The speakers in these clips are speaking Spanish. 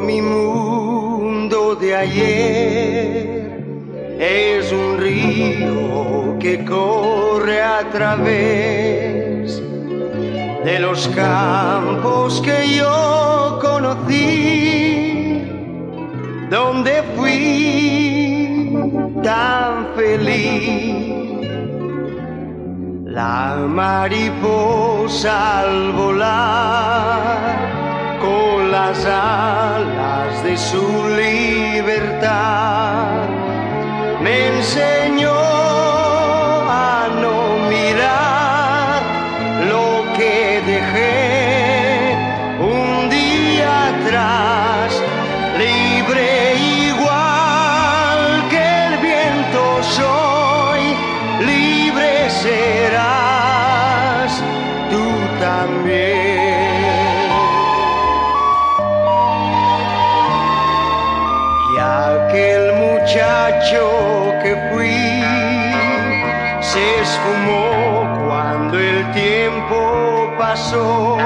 mi mundo de ayer es un río que corre a través de los campos que yo conocí, donde fui tan feliz. La mariposa al volar con las alas de su libertad. Me enseñó a no mirar lo que dejé un día atrás, se esfumó cuando el tiempo pasó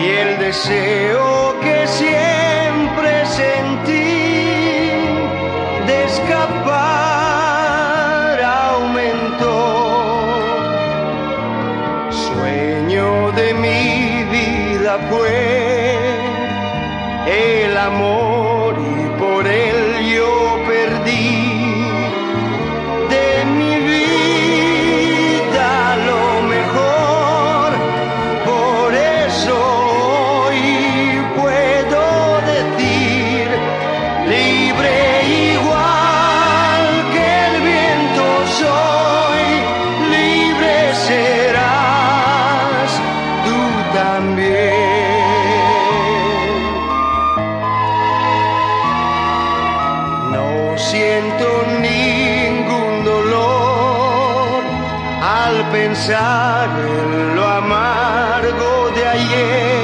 y el deseo que siempre sentí de escapar aumentó. Sueño de mi vida fue el amor también. No siento ningún dolor al pensar en lo amargo de ayer.